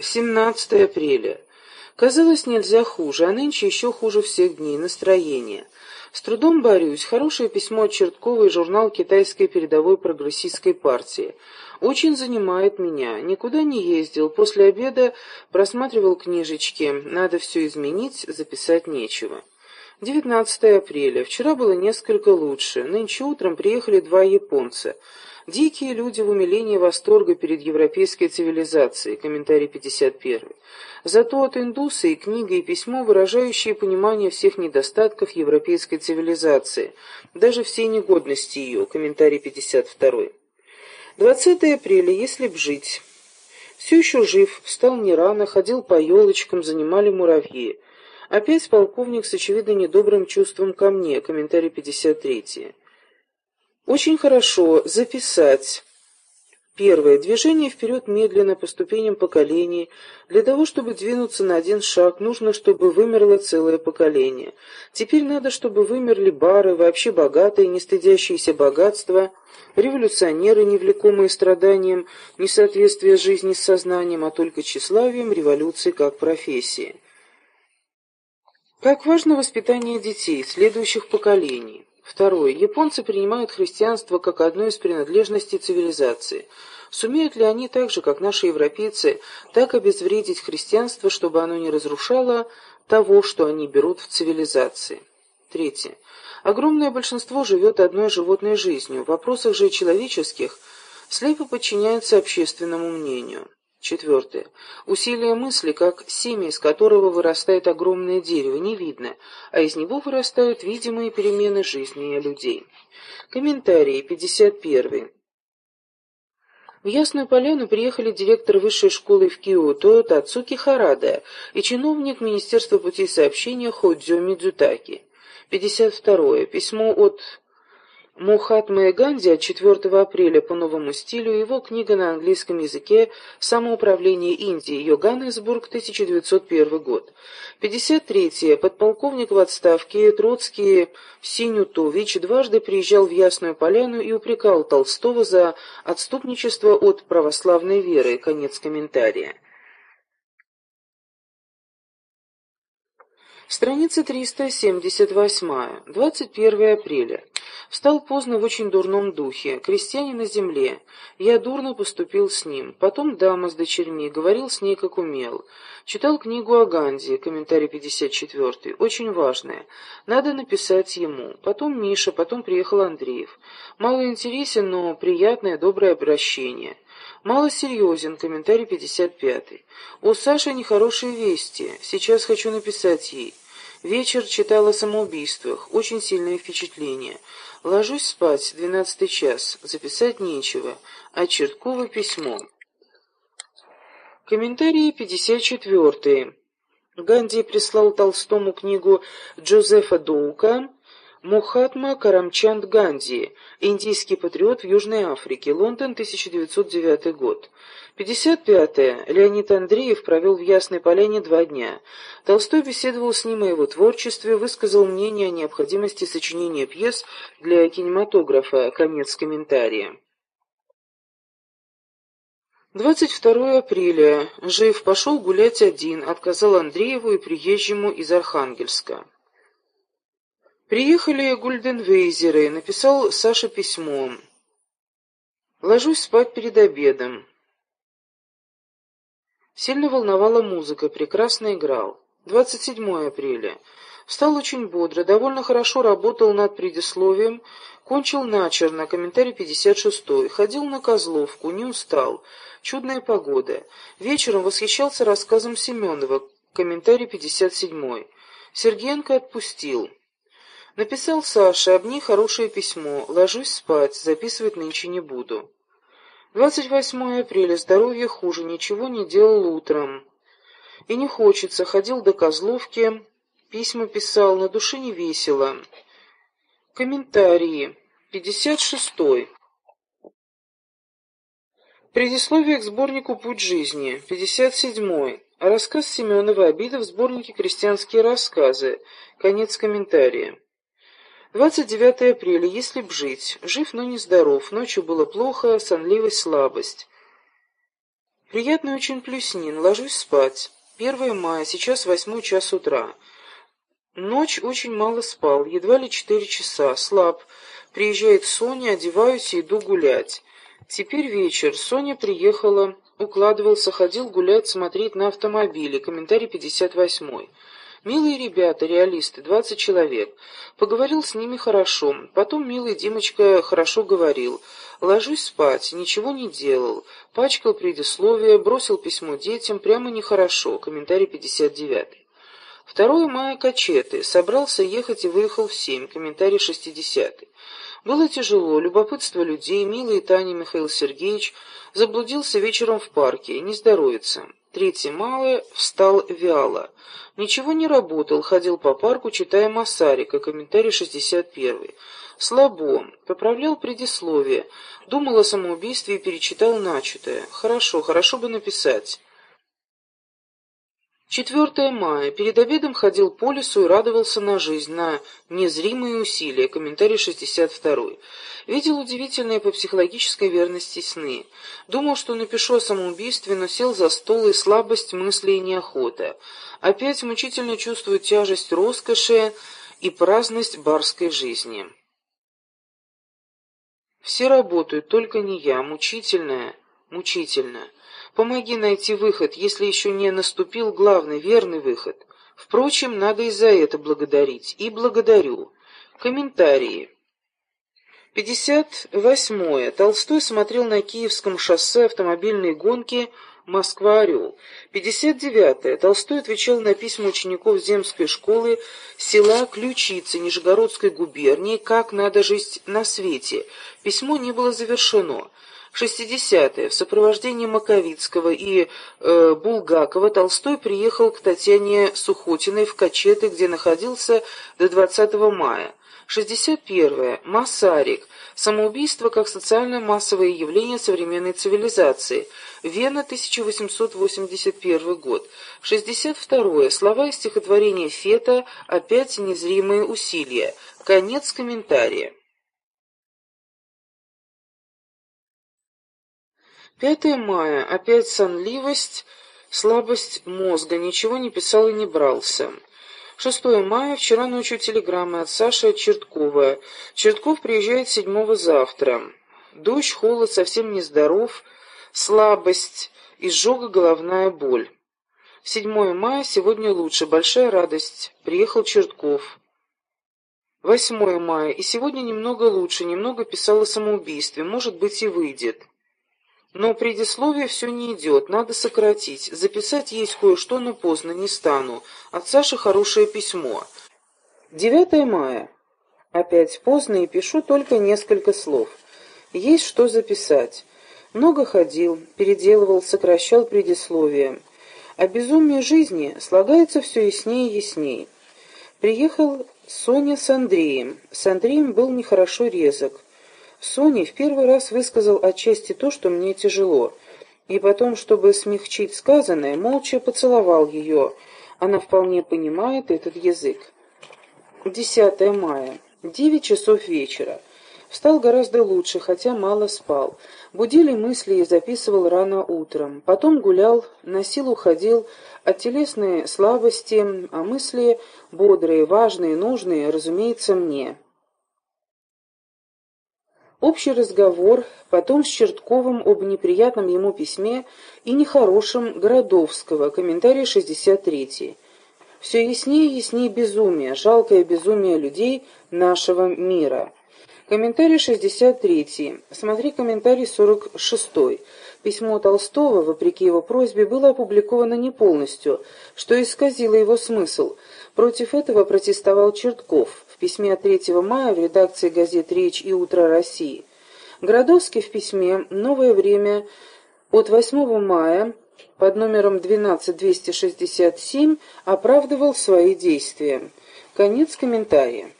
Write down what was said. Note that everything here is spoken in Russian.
17 апреля. Казалось, нельзя хуже, а нынче еще хуже всех дней. Настроение. С трудом борюсь. Хорошее письмо от Черткова и журнал китайской передовой прогрессистской партии. Очень занимает меня. Никуда не ездил. После обеда просматривал книжечки. Надо все изменить, записать нечего. 19 апреля. Вчера было несколько лучше. Нынче утром приехали два японца. Дикие люди в умилении восторга перед европейской цивилизацией. Комментарий 51. Зато от индуса и книга, и письмо, выражающие понимание всех недостатков европейской цивилизации, даже всей негодности ее. Комментарий 52. 20 апреля. Если б жить. Все еще жив, встал не рано, ходил по елочкам, занимали муравьи. Опять полковник с очевидно недобрым чувством ко мне. Комментарий 53. Очень хорошо записать. Первое. Движение вперед медленно по ступеням поколений. Для того, чтобы двинуться на один шаг, нужно, чтобы вымерло целое поколение. Теперь надо, чтобы вымерли бары, вообще богатые, не стыдящиеся богатства, революционеры, не влекомые страданием, несоответствие жизни с сознанием, а только тщеславием революции как профессии. Как важно воспитание детей, следующих поколений. Второе. Японцы принимают христианство как одну из принадлежностей цивилизации. Сумеют ли они так же, как наши европейцы, так обезвредить христианство, чтобы оно не разрушало того, что они берут в цивилизации? Третье. Огромное большинство живет одной животной жизнью, в вопросах же человеческих слепо подчиняется общественному мнению. Четвертое. Усилие мысли, как семя, из которого вырастает огромное дерево, не видно, а из него вырастают видимые перемены жизни людей. Комментарии. 51. В Ясную Поляну приехали директор высшей школы в Киото Тацуки Харада и чиновник Министерства путей сообщения Ходзё Мидзутаки. 52. Письмо от Мухатма Ганди от 4 апреля по новому стилю, его книга на английском языке «Самоуправление Индии», Йоганнесбург, 1901 год. 53. Подполковник в отставке Троцкий Синютович дважды приезжал в Ясную Поляну и упрекал Толстого за отступничество от православной веры. Конец комментария. Страница 378. 21 апреля. Встал поздно в очень дурном духе. Крестьянин на земле. Я дурно поступил с ним. Потом дама с дочерьми. Говорил с ней, как умел. Читал книгу о Ганди, комментарий 54 очень важная. Надо написать ему. Потом Миша, потом приехал Андреев. Мало интересен, но приятное, доброе обращение. Мало серьезен, комментарий 55 У Саши нехорошие вести. Сейчас хочу написать ей. Вечер читала о самоубийствах. Очень сильное впечатление. Ложусь спать, двенадцатый час, записать нечего, а Черткова письмо. Комментарии 54. Ганди прислал Толстому книгу Джозефа Доука Мухатма Карамчанд Ганди, индийский патриот в Южной Африке, Лондон, 1909 год. 55. -е. Леонид Андреев провел в Ясной Поляне два дня. Толстой беседовал с ним о его творчестве, высказал мнение о необходимости сочинения пьес для кинематографа. Конец комментария. 22 апреля. Жив пошел гулять один, отказал Андрееву и приезжему из Архангельска. Приехали гульденвейзеры, написал Саша письмо. Ложусь спать перед обедом. Сильно волновала музыка, прекрасно играл. 27 апреля. Встал очень бодро, довольно хорошо работал над предисловием, кончил начерно, комментарий 56 ходил на Козловку, не устал, чудная погода. Вечером восхищался рассказом Семенова, комментарий 57 Сергеенко отпустил. Написал Саше, об ней хорошее письмо, ложусь спать, записывать нынче не буду. 28 апреля, здоровье хуже, ничего не делал утром. И не хочется, ходил до Козловки, письма писал, на душе не весело. Комментарии. 56. -й. Предисловие к сборнику «Путь жизни». 57. -й. Рассказ Семенова «Обида» в сборнике «Крестьянские рассказы». Конец комментария. 29 апреля. Если б жить. Жив, но не здоров. Ночью было плохо, сонливость, слабость. Приятный очень плюснин. Ложусь спать. 1 мая, сейчас восьмой час утра. Ночь очень мало спал, едва ли четыре часа, слаб. Приезжает Соня, одеваюсь и иду гулять. Теперь вечер. Соня приехала, укладывался, ходил гулять, смотреть на автомобили. Комментарий 58. Милые ребята, реалисты, 20 человек. Поговорил с ними хорошо. Потом милый Димочка хорошо говорил. Ложусь спать, ничего не делал. Пачкал предисловие, бросил письмо детям, прямо нехорошо. Комментарий 59. 2 мая Качеты. Собрался ехать и выехал в семь. Комментарий 60. Было тяжело, любопытство людей, милый Таня Михаил Сергеевич заблудился вечером в парке, не здоровится. 3 мая встал вяло. Ничего не работал, ходил по парку, читая Масарика, комментарий 61. Слабо, поправлял предисловие, думал о самоубийстве и перечитал начатое. Хорошо, хорошо бы написать. 4 мая. Перед обедом ходил по лесу и радовался на жизнь, на незримые усилия. Комментарий 62. Видел удивительные по психологической верности сны. Думал, что напишу о самоубийстве, но сел за стол и слабость мысли и неохота. Опять мучительно чувствую тяжесть роскоши и праздность барской жизни. Все работают, только не я. Мучительная, мучительно. Помоги найти выход, если еще не наступил главный, верный выход. Впрочем, надо и за это благодарить. И благодарю. Комментарии. 58. Толстой смотрел на Киевском шоссе автомобильные гонки Москва-Орел. 59. Толстой отвечал на письма учеников земской школы села Ключицы Нижегородской губернии «Как надо жить на свете». Письмо не было завершено. 60-е. В сопровождении Маковицкого и э, Булгакова Толстой приехал к Татьяне Сухотиной в Качеты, где находился до 20 мая. 61. Масарик. Самоубийство как социально-массовое явление современной цивилизации. Вена, 1881 год. 62. Слова из стихотворения Фета «Опять незримые усилия». Конец комментария. 5 мая. Опять сонливость, слабость мозга. Ничего не писал и не брался. 6 мая. Вчера ночью телеграмма от Саши Черткова. Чертков приезжает седьмого завтра. Дождь, холод, совсем нездоров, слабость, изжога головная боль. 7 мая. Сегодня лучше. Большая радость. Приехал Чертков. 8 мая. И сегодня немного лучше. Немного писал о самоубийстве. Может быть и выйдет. Но предисловие все не идет, надо сократить. Записать есть кое-что, но поздно, не стану. От Саши хорошее письмо. 9 мая. Опять поздно и пишу только несколько слов. Есть что записать. Много ходил, переделывал, сокращал предисловие. О безумии жизни слагается все яснее и яснее. Приехал Соня с Андреем. С Андреем был нехорошо резок. Соня в первый раз высказал отчасти то, что мне тяжело, и потом, чтобы смягчить сказанное, молча поцеловал ее. Она вполне понимает этот язык. 10 мая. Девять часов вечера. Встал гораздо лучше, хотя мало спал. Будили мысли и записывал рано утром. Потом гулял, на силу ходил, от телесной слабости, а мысли бодрые, важные, нужные, разумеется, мне. Общий разговор, потом с Чертковым об неприятном ему письме и нехорошем Городовского, комментарий 63. Все яснее и яснее безумие, жалкое безумие людей нашего мира. Комментарий 63. Смотри комментарий 46. Письмо Толстого, вопреки его просьбе, было опубликовано не полностью, что исказило его смысл. Против этого протестовал Чертков письме от 3 мая в редакции газет «Речь» и «Утро России». Городовский в письме «Новое время» от 8 мая под номером 12267 оправдывал свои действия. Конец комментария.